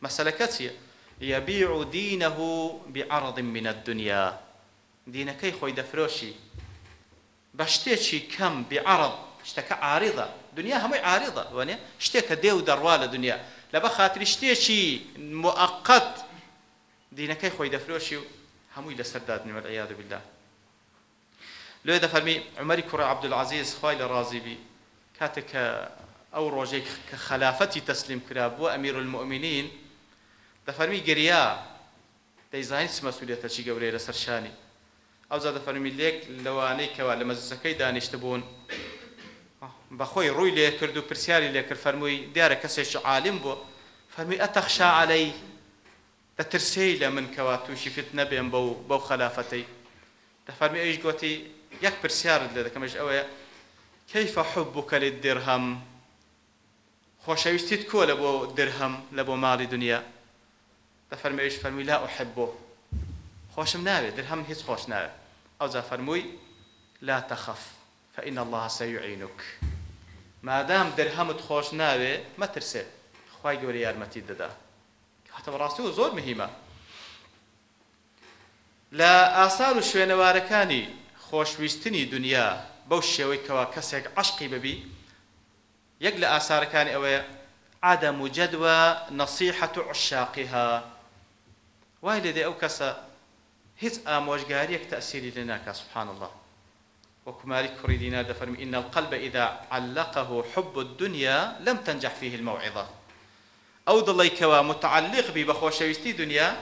مەسەلەکە چییە يبيع دينه بعرض من الدنيا دينەکەی خۆی دەفرۆشی بە شتێکی کەم بعرض شتەکە عارضە دنیا هەمووی عارضە وانێ شتێکە دێ و دەڕوا لە دنیا لە بە خااتری شتێکی موقت دینەکەی خۆی دەفرۆشی و هەمووی لەسەرداد نوێت عیاد بالله لێ دەفەرمی عمەری کوڕ عبدولعزیز خی لە ڕازیبی کاتێک کە ئەو ڕۆژێک کە خەلافەتی تەسلیم کرا بووە ئەمیر المؤمنین دەفەرمی گریا دەیزانین سمەسوولێتە چی گەورەی لەسەرشانی ئەو زادە فەرمی لێک لەوانەی کەوا لە مەزەکەی دانیشتە بوون بەخۆی ڕووی لێ کرد و پرسیاری لێکرد فەرمووی دیارە کەسێکی عالم بوو فەرمی ئەتەخشا علەی دەترسی لە من کەوا تووشی فت نەبێن بەو بەو خەلافەتەی دەفەرمی ئەویش گوتی یەک پرسیارت لێ دەکەمەش ئەوەیە کەیفە حب بووکە لێت درهەم خۆشەویستیت کۆ لە بۆ درهەم لە بۆ ماڵی دنیا دەفەرمەویش فەرمی لا ئوحب بۆ خۆشم ناوێت درهەم هیچ خۆش ناوێت ئەو جا فەرمووی لا تەخەف فإن الله سيعينك مادام درهمت خۆش ناوێ مەترسێ خی گەورە یارمەتی دەدا هاتە ڕاستی و زۆر مهمە لە ئاسار و شوێنەوارەکانی خۆشویستنی دنیا بەو شێوەی کەوا کەسێک عشقی ببی یەک لە ئاسارەکانی ئەوەیە عدەم و جەدوە نەسیحەت و عشاقیها وای لێدێ ئەو کەسە هیچ ئامۆژگاریەک تەسیری لێ ناکە سبحان الله وەکو ماری کوڕی دینا دەفەرمی ئین القلب ئیدا علقه حب الدنيا لم تنجح فيه الموعظة ئەو دڵی کەوا متعلق بی بە خۆشەویستی دنیا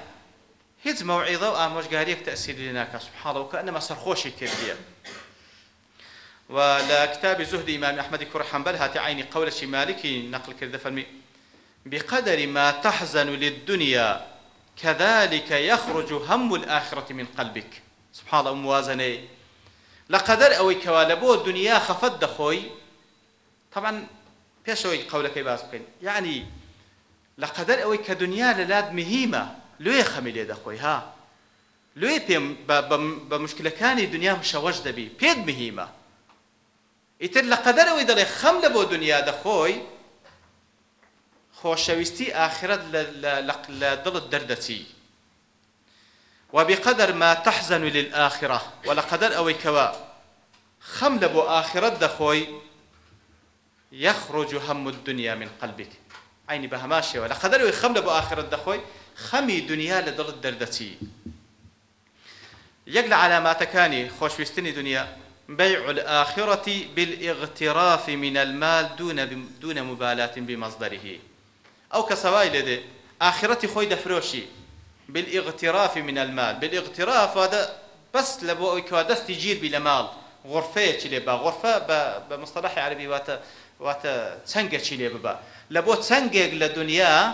هیچ مەوعیدە و ئامۆژگاریەک تەسیری لێناکە سبحانەوە کە ئەنەمە سەرخۆشی کردیە و لە کتابی زهدی ئیمام ئەحمەدی کوڕ حەنبەل هاتی عینی قەولەشی مالکی نەقل کرد دەفەرمی بقدر ما تحزن للدنيا كذلك يخرج هم الآخرة من قلبك سبحان الله موازنه لەقەدەر ئەوەی کەوا لە بۆ دنیا خەفەت دەخۆی طبعا پێشەوەی قەولەکەی باز بکەین یعنی لەقەدەر ئەوەی کە دنیا لەلات مهمە لێ خەمی لێ دەخۆی ها لێ پێم بە مشکلەکانی دنیا شەوەش دەبی پێت مهمە ئیتر لەقەدەر ئەوەی دەڵێ خەم لە بۆ دنیا دەخۆی خۆشەویستی ئاخرەت لە دڵت دەردەچی وبقدر ما تحزن للآخرة ولقدر أوي كوا خمل بو آخرة دخوي يخرج هم الدنيا من قلبك عيني بهماشي ولقدر أوي خمل بو آخرة دخوي خمي دنيا لدر الدردتي يقل علامات كاني خوش بيستني دنيا بيع الآخرة بالاغتراف من المال دون دون مبالاة بمصدره أو كسواي لدي آخرتي خوي دفروشي بالاغتراف من المال بالاغتراف هذا بس لبو دستي جير بلا مال غرفه چلي با غرفه بمصطلح عربي واتا واتا چنگه چلي ببا لبو چنگه لدنيا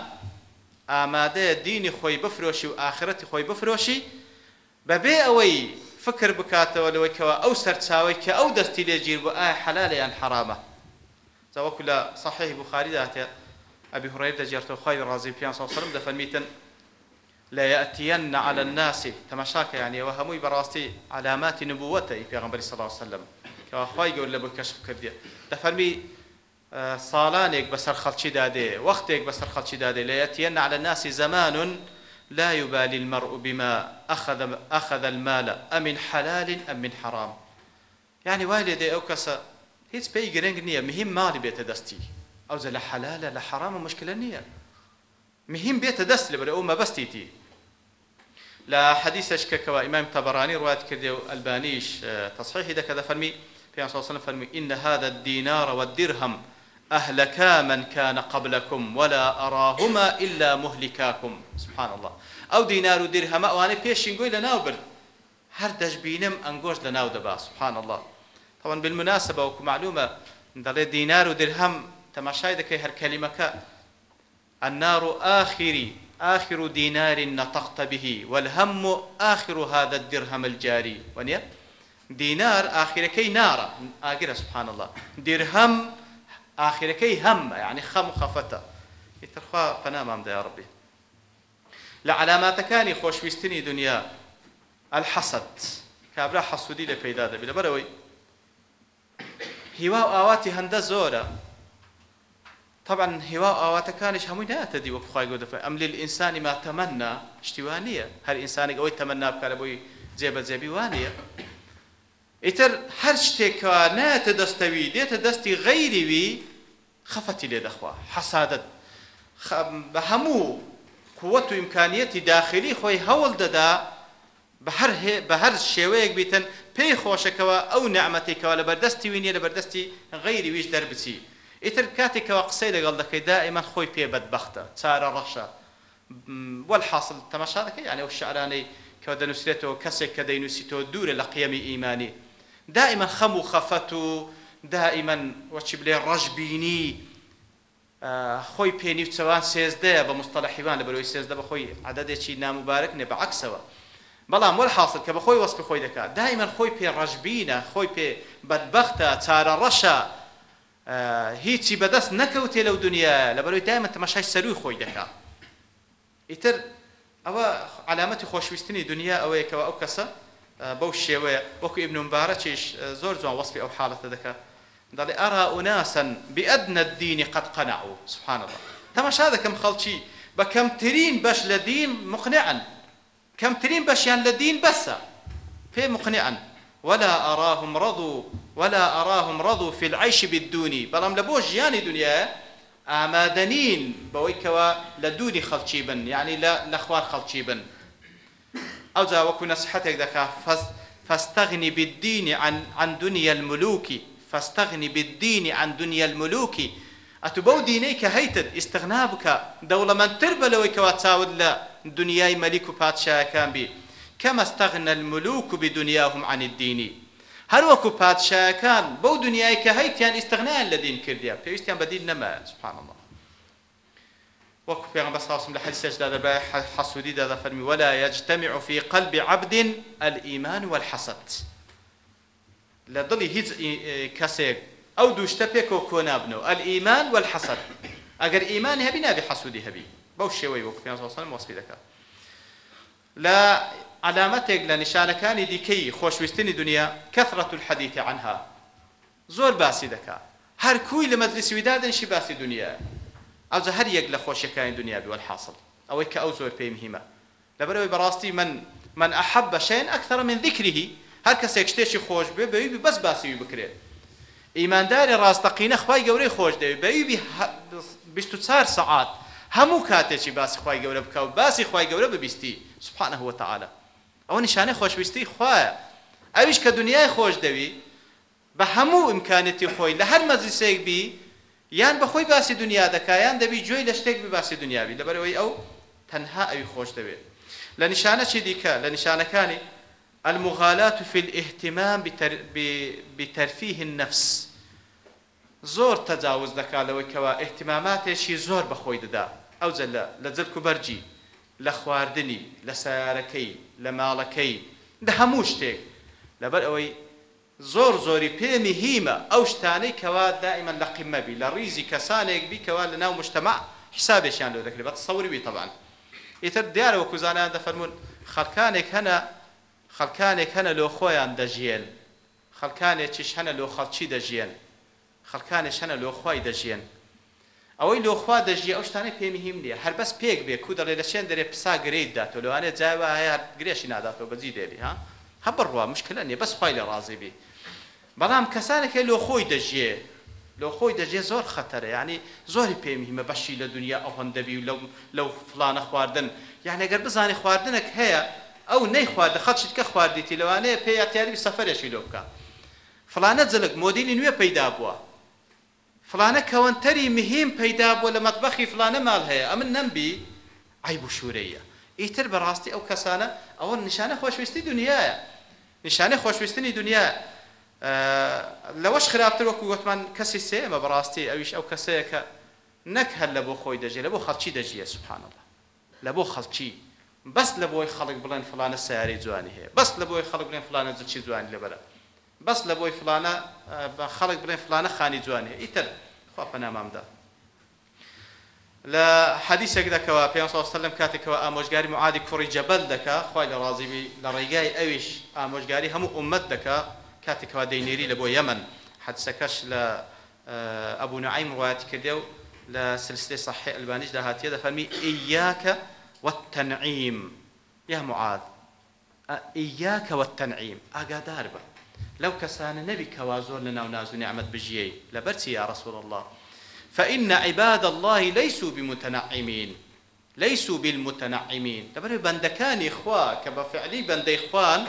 ئامادەیە دینی خۆی بفرۆشی و ئاخرەتی خۆی بفرۆشی بەبێ ئەوەی فکر بکاتەوە لەوەیکەوە ئەو سەرچاوی کە ئەو دەستی لێگیر بۆ ئایا حەلالە یان حرامە زەوەکو لە صحیح بخاری داتێ ئەبی هوڕەیە دەجێتەوە خی ڕازی پیان سەڵسەرم دەفەرمیتن لا يأتين على الناس تماشاك يعني وهموي براستي علامات نبوته في غنبري صلى الله عليه وسلم كأخوي يقول لبو كشف كردية دفرمي ساڵانێک بەسەر خەڵکی دادێ وەختێک بەسەر خەڵکی دادێ لە یەتیەنە على الناس زمان لا يبالي المرء بما أخذ, أخذ المال أمن حلال أم من حرام يعني والدي أو كسا هيت بي جرنج نية مهم مال بيت دستي أو زل حلال لا حرام مشكلة نية مهم بيت دست لبرأو ما بستيتي لا حديثش ككوا إمام تبراني روات كرديو البانيش تصحيح ده كذا فرمي في صلى الله عليه وسلم فرمي إن هذا الدينار والدرهم أهلكا من كان قبلكم ولا أراهما إلا مهلكاكم سبحان الله أو دينار ودرهم وأنا بيشين قوي لنا وبر هر دجبينم أنقوش لنا ودبا سبحان الله طبعا بالمناسبة وكمعلومة دلي دينار ودرهم تماشاي دكي هر كلمة النار آخري آخر دينار نطقت به والهم آخر هذا الدرهم الجاري ونيا دينار آخر كي نار آخر سبحان الله درهم آخر كي هم يعني خم خفته يترخوا فنام عمد يا ربي لعلامات كاني خوش ويستني دنيا الحسد كابرا حسودي لبيدا دبي لبروي هوا آواتي هنده زوره طبعا هوا ئاواتەکانش هەمووی ناتە دی وەخوای گۆ دەفە ئەم لل ئینسانی ما تەمەنا شتیوان نییە هەر ئینسانێک ئەوەی تەمەنا بکارە بۆی جێبەجێبی وانە ئیتر هەر شتێکەوە ناتە دەستەوی دێتە دەستی غەیریوی خەفەتی لێ دەخوا حەسادت بە هەموو قوت و ئیمکانیەتی داخلی خۆی هەوڵ دەدا بە هەر بە هەر شێوەیەک بیتن پێی خۆشەکەەوە ئەو نعمەتێکەوە لە بەردەستی وینە لە بەردەستی غەیری ویش دەربچی ئیتر کاتێکەوە قسەی لەگەڵ دەکەی دائما خۆی پێبەتبەختە چارە ڕەشە والحاصل تەماشا دەکەی یعنی ئەو شعرانەی کەەوە دەنووسێتەوە کەسێک کە دەینووسی تۆ دوورە لە قیەمی ئیمانی دائما خەم و خەفەت و دائما وەچی بلێ ڕەشببینی خۆی پێنی و چەوان سێزدەیە بە مستەلەحیوان لە بەرەوەی سێزدە بە خۆی عدەدێکی نامبارەک نێ بە عکسەوە بەڵام وەر حاصل کە بە خۆی وەسپی خۆی دەکات دائما خۆی پێ ڕەشببینە خۆی پێ بەدبختە چارە ڕەشە هیچی بەدەست نەکەوتێ لەو دنیا لە بەرەوەی دایمە تەماشای سەروی خۆی دەکا ئیتر ئەوە علامەتی خۆشویستنی دنیا ئەوەیەکەوە ئەو کەسە بەو شێوەیە وەکو ئبنمبارەکیش زۆر جوان وەصفی ئەو حالەتە دەکات دەڵێ ئەرا ئوناسەن بئدنە دینی قەت قەنع و سبحان الله تەماشا دەکەم خەڵکی بە کەمترین بەش لە دین مقنعن کەمترین بەشیان لە دین بەسە پێ مقنعن ولا أراهم رضوا ولا أراهم رضوا في العيش بالدوني بلام لبو جياني دنيا ئامادەنین بەوەی کەوە لە دووری خەڵکی بن یعنی لە خوار خەڵکی بن ئەو جاوەکو نەسحەتێک دەکا فاستغني بالدين عن عن دنيا الملوك فاستغني بالدين عن دنيا الملوك ئەتوبەو دینەی کە هەیتت ئیسستغنا بکە دەوڵەمەندتر بە لەوەی کەوا چاود لە دنیای مەلیک و پادشایەکان بی کەمەستەغنە الملوک بدنیاهم عن الدینی هەروەکو پادشاکان بەو دنیای کە هەیتیان ئیسستغنیان لە دین کردیا پێویستیان بەدین نەما سبحان الله وەکو پێغمبەر ساسم لە حەدیثێکدا دەبێ حەسوودیدا دەفەرمی ولا يجتمع في قلب عبد الإيمان والحسد لە دڵی هیچ کەسێک ئەو دووشتە پێکەوە کۆ نابنەوە ئەلئیمان والحەسەد ئەگەر ئیمان هەبی نابی حەسوودی هەبی بەو شێوەی وەکو پێ وەسی دەکات لە علامەتێک لە نیشانەکانی دیکەی خۆشویستنی دنیا کەثرەت الحەدیث عنها زۆر باسی دەکا هەر کوی لە مەجلیسی ویدادنشی باسی دنیا ئەوجە هەر یەک لە خۆشیەکانی دنیا بوە حاصل ئەوەی کە ئەو زۆر پێی مهمە لەبەرەوەی بەڕاستی من من أحب شيئا أكثر من ذكره هەر کەسێک شتێکی خۆش بێ بەوی بەس باسیوی بکرێت ئیمانداری ڕاستەقینە خخوای گەورەی خۆش دەوێت بەوی 24 سعات هەموو کاتێکی باسی خخوای گەورە بکە و باسی خخوای گەورە ببیستی سبحانەهوە تعاالە ئەوە نیشانەی خۆشویستی خۆیە ئەویش کە دنیای خۆش دەوی بە هەموو ئیمکانەتی خۆی لە هەر مەزیسێک بی یان بە خۆی باسی دنیا دەکایان دەبی جوێی لە شتێک باسی دنیاوی لەبەرەوەی ئەو تەنها ئەوی خۆش دەوێت لە نیشانە چی دیکە لە نیشانەکانی المغالات في الاهتمام بتر... ب... بترفيه النفس زۆر تەجاوز دەکالەوەی کەوا احتیماماتێکی زۆر بەخۆی دەدا ئەو جە لە جلک و بەرجی لە خواردنی لە سیارەکەی لە ماڵەکەی لە هەموو شتێک لەبەر ئەوەی زۆر زۆری پێمی هیمە ئەو شتانەی کەوا دائیمەن لە قیمەبی لە ریزی کەسانێک بیکەوا لە ناو مشتمە حسابێکیان لەو دەکرێت بە سەوری طبعاان ئیتر دیارەوە کوزانان دەفەرمونون خەلکانێک هەنە خەلکانێک هەنە لۆ خۆیان دەژیێن خەلکانێکیش هەنە لۆ خەڵکی دەژیێن خەلکانێک هەنە لۆ خۆی دەژیێن ئەوەی لۆخوا دەژی ئەو شتانە پێمیهیم لێ هەر بەس پێک بێ کو دەڵێ لە چێن دەرێ پسا گرێت داتۆ لەوانێت جاوە هەیە گرێشی ناداتەوە بەجی دێبی ها هە بڕوا مشکلە نیە بەس خی لە ڕازی بی بەڵام کەسانێکە لۆ خۆی دەژێ لۆ خۆی دەژێ زۆر خەتەرە ینی زۆری پێمیهمە بەشی لە دنیا ئەو هەندەبی و لەو فلانە خواردن یعنی گەر بزانانی خواردنك هەیە ئەو نەی خواردە خەچیت کە خواردیتی لەوانەیە پێی یاتیاری سەفرێکی لۆ بکە فلانە جلک مۆدیلی نوێ پەیدا بووە فلانە کەونتەری مهم پەیدا بووە لە مەتبەخی فلانە ماڵ هەیە ئەمن نەمبی عیب و شوورەیە ئیتر بەڕاستی ئەو کەسانە ئەوە نیشانە خۆشویستی دنیاە نیشانە خۆشویستنی دنیا لەوەش خراپتر وەکو گوتمان کەسی سێمە بەڕاستی ئەویش ئەو کەسەیە کە نەک هەر لە بۆ خۆی دەژێت لە بۆ خەڵکی دەژیە سوبحانەڵە لە بۆ خەڵکی بەس لە بۆی خەڵک بڵێن فلانە سیاری جوانی هەیە بەس لە بۆی خەڵک بڵێن فلانە جچی جوانی لەبەرە بەس لە بۆی فلانە بە خەڵک بڵێ فلانە خانی جوانێ ئیتر خواپە نامامدا لە حەدیسێک دەکەوە پێ لەم کاتێکەوە ئامۆژگاری معادی کوڕی جەبەل دەکا خی لە ڕازیبی لە ڕێگای ئەویش ئامۆژگاری هەموو عمەت دەکا کاتێکەوە دەینێری لە بۆ یەمن حەدسەکەش لە ئەبوو نعیم ڕایەتی کردێ و لە سلسلێ صحی ئەلبانیش داهاتیە دەفەرمی ئیاکە وەتەنعیم یا معاد ئیاکە وەتەنعیم ئاگادار بە لەو کەسانە نەبی کەوا زۆر لە ناو نازوونی ئەمەد بژیە لە بەرچی یا رسول الله فإن عباد الله ليسوا بمتنعمين ليسوا بالمتنعمين دەبەر بەندەکانی خوا کە بە فعلی بەندەی خوان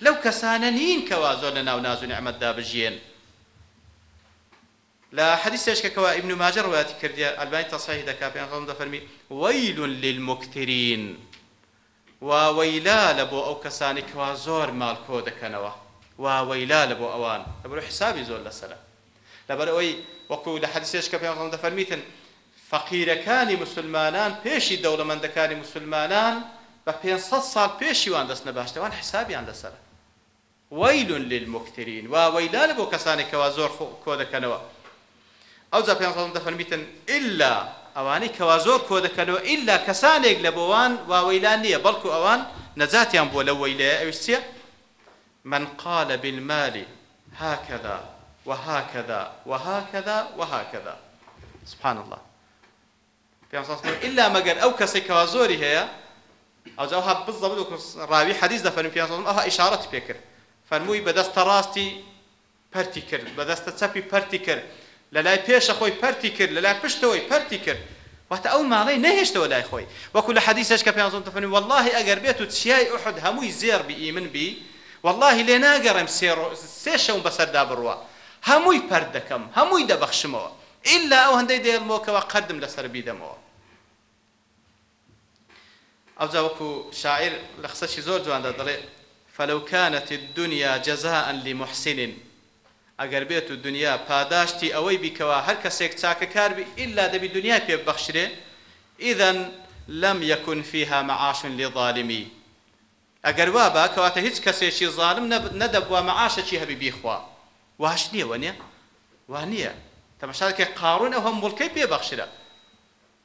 لەو کەسانە نین کەوا زۆر لە ناو نازوونی ئەمەددا بژێن لا حديث كوا ابن ماجه رواتي كردي الباني تصحيح دكا بين قوم دفرمي ويل للمكثرين وويلا لبو او كساني كوا زور مال كو دكنوا واوەیلا لە بۆ ئەوان لەبەر حسابی زۆر لەسرە لەبەر ئەوەی وەکو لە حەدیسێش کە پێم دەفەرمیتن فەقیرەکانی مسلمانان پێشی دەوڵەمەندەکانی مسلمانان بە 500 سال پێشیوان دەستنە باشتەوان حسابیان لەسرە وەیل للمکترین واوەیلا لە بۆ کەسانێکەوە زۆر کۆ دەکەنەوە ئەو جا پێم دەفەرمیتن ئللا ئەوانەی کەوا زۆر کۆ دەکەنەوە ئللا کەسانێک لە بۆوان واوەیلا نییە بەڵکو ئەوان نەجاتیان بۆ لە وەیلەیە ئەویستە من قال بالمال هكذا وهكذا وهكذا وهكذا سبحان الله إلا مگر أو كسي كوازوري هي أو جاوها بالضبط راوي حديث ده فرمي بيان صلى الله إشارة بيكر فرموي بدست راستي پەرتی کرد بەدەستە چەپی پەرتی کرد لە لای پێشە خۆی پەرتی کرد لە لای پشتەوەی پەرتی کرد واتە ئەو ماڵی نەهێشتەوە لای خۆی وەکو لە حەدیسش کە پێ دەفەنی واللهی ئەگەر بێت و چیای ئوحد هەمووی زێر بی من بی واللهی لێ ناگەڕێم سێ شەو بەسەردا بڕوە هەمووی پەر دەکەم هەمووی دەبەخشمەوە ئللا ئەو هەندەی دێڵمۆکەوە قەدم لەسەر بیدەمەوە ئەوجا وەکو شاعر لە قسەشی زۆر جواندا دەڵێ فلو كانت الدنيا جزاء لمحسن ئەگەر بێت و دنیا پاداشتی ئەوەی بیکەوە هەر کەسێک چاکە کاربی ئللا دەبی دنیای پێ بەخشرێ ئیدەن لەم یەکون فيها معاش لظالمی ئەگەر وا بە کەواتە هیچ کەسێکی ظالم نەدەبووە مەعاشەکی هەبیبی خوا واش نییە وە نیە وا نییە تەمەشارکە قاڕون ئەو هەم مڵکەی پێبەخشرە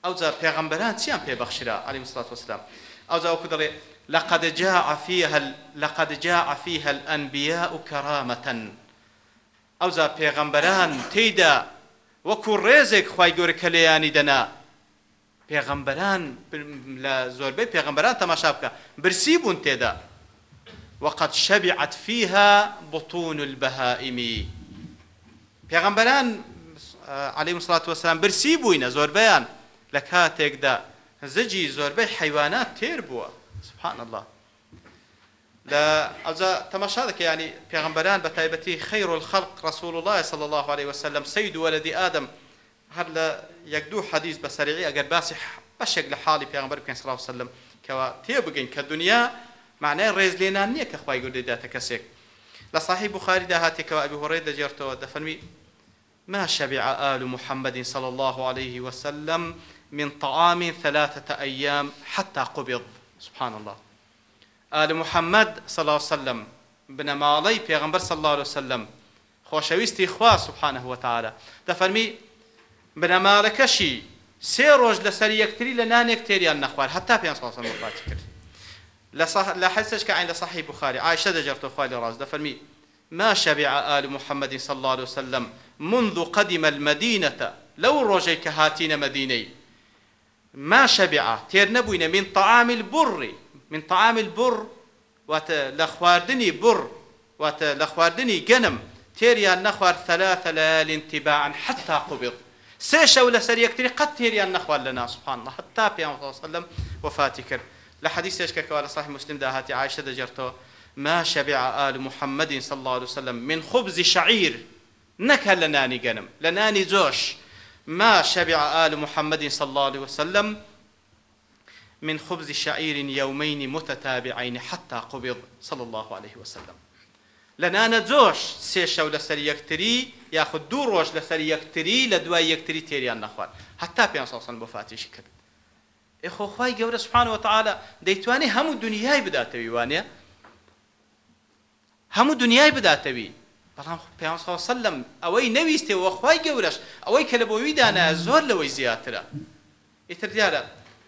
ئەو جار پێغەمبەران چیان پێبەخشرە علی مسلات وسلام ئەو جاوەکو دەڵێ لقد جاء فيها لقد جاء فيها الانبياء كرامه ئەو جا پێغەمبەران تێیدا وەکو ڕێزێک خی گەورە کە لەیانی دەنا پێغەمبەران لە زۆربەی پێغەمبەران تەماشا بکە برسی بوون تێدا وقد شبعت فيها بطون البهائم پیغمبران عليه الصلاه والسلام برسی بوینە زۆربیان لە کاتێکدا زجی زۆربەی حیوانات تێر بووە سبحان الله لە ئەوزا تەماشا دەکە ینی پێغمبەران بە تایبەتی خەیر الخەلق رسول الله صلى الله عليه وسلم سيد ولد آدم هەر لە یەک دوو حەدیز بە سەرعی ئەگەر باسی بەشێک لە حاڵی پێغمبەر بکەین سڵاو سلم کەەوە تێ بگەین کە دنیا معنای ڕێز لێنان نییە کە خخوای گوردەداتە کەسێک لە صاحی بخاری داهاتێکەوە ئەبی هۆڕێ دەجێرتەوە دەفەنوی ما شبع آل محمد صلى الله عليه وسلم من طعام ثلاثة أيام حتى قبض سبحان الله آل محمد صلى الله عليه وسلم بنمالي پیغمبر صلى الله عليه وسلم خوشويستي خوا سبحانه وتعالى دفرمي بنەماڵەکەشی سێ ڕۆژ لەسەر یەکتری لە نانێک تێریان نەخوار هەتا پێ وفات کرد لە حسش کە عین لە صحی بخاری عیشە دەجێتەخوای ڕاز دەفەرمی ما شبع آل محمد صلى الله عليه وسلم منذ قدم المدينة لو روجيك هاتين مديني ما شبع تير نبوين من طعام البر من طعام البر وات لخواردني بر وات لخواردني جنم تيريان نخوار ثلاث ليال تباعا حتى قبض سێ شەو لەسەر یەکتری قەت تێریان نەخوارد لە ناسوبحان لە حتا پێیانسەلم وفاتی کرد لە حەدیسێش کەکەوا لە صاحی مسلم داهاتی عیشە دەجێتەوە ما شبع آل محمد صلى الله عليه وسلم من خبز شعير نكا لناني قنم لناني زوش ما شبع آل محمد صلى الله عليه وسلم من خبز شعير يومين متتابعين حتى قبض صلى الله عليه وسلم لە نانە جۆش سێ شەو لەسەر یەکتری یاخود دوو ڕۆژ لەسەر یەکتری لە دوای یەکتری تێریان نەخوارد هەتا پێ ساڵسن بۆ فاتیشی کرد ئێخۆخوای گەورە سوبحانەوە تعاالە دەیتوانێت هەموو دنیای بداتەوی وانە هەموو دنیای بداتەوی بەڵام پێسەلم ئەوەی نەویستێ وەخوای گەورەش ئەوەی کە لە بۆوی دانا زۆر لەوەی زیاترە ئیتر دیارە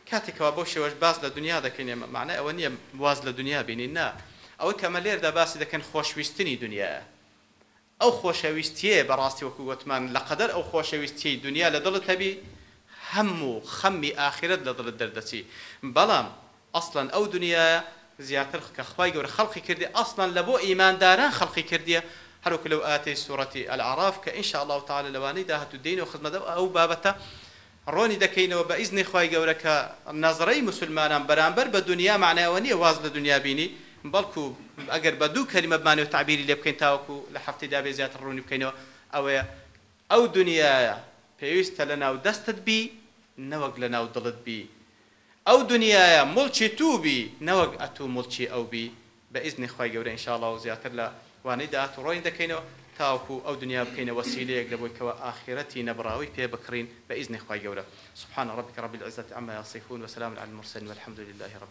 کاتێکەوە بۆ شێوەش باز لە دنیا دەکەین معنە ئەوە نییە واز لە دنیا بینین نا ئەوە کەمە لێردا باسی دەکەن خۆشویستنی دنیا ئەو خۆشەویستیە بەڕاستی وەکو گوتمان لە قەدەر ئەو خۆشەویستی دنیا لە دڵت هەبی هەموو خەممی ئاخرت لە دڵت دەردەچی بەڵام ئەسڵەن ئەو دنیا زیاتر کە خخوای گەورە خەڵقی کردی ئەسڵەن لە بۆ ئیمانداران خەڵقی کردیە هەروک لەو ئاتی سوورەتی ئەلعراف کە ئینشاء الله تعالی لەوانەی داهات و دین و خزمەدە ئەو بابەتە ڕۆنی دەکەینەوە بە ئیزنی خخوای گەورە کە نظڕەی مسلمانان بەرامبەر بە دنیا معناەوە نیە واز لە دنیا بینی بەڵکو ئەگەر بە دوو کەریمە بمانەوە تعبیری لێ بکەین تاوەکو لە هەفتەیدا بێ زیاتر ڕوونی بکەینەوە ئەوەیە ئەو دنیاە پێویستە لە ناو دەستت بی نەوەک لە ناو دڵت بی ئەو دنیاە مڵچی تووبی نەوەک ئەتو مڵچی ئەو بی بە ئیزنی خی گەورە انشاءڵ و زیاتر لە وانەی داات ڕۆین دەکەینەوە تاوکو ئەو دنیا بکەینە وسیلەیەک لەبوویکەوە ئاخرەتی نەبراوی پێ بکڕین بە ئیزنی خی گەورە سبحان ربك رب العزة عما يصفون وسلام على المرسلين والحمد لله رب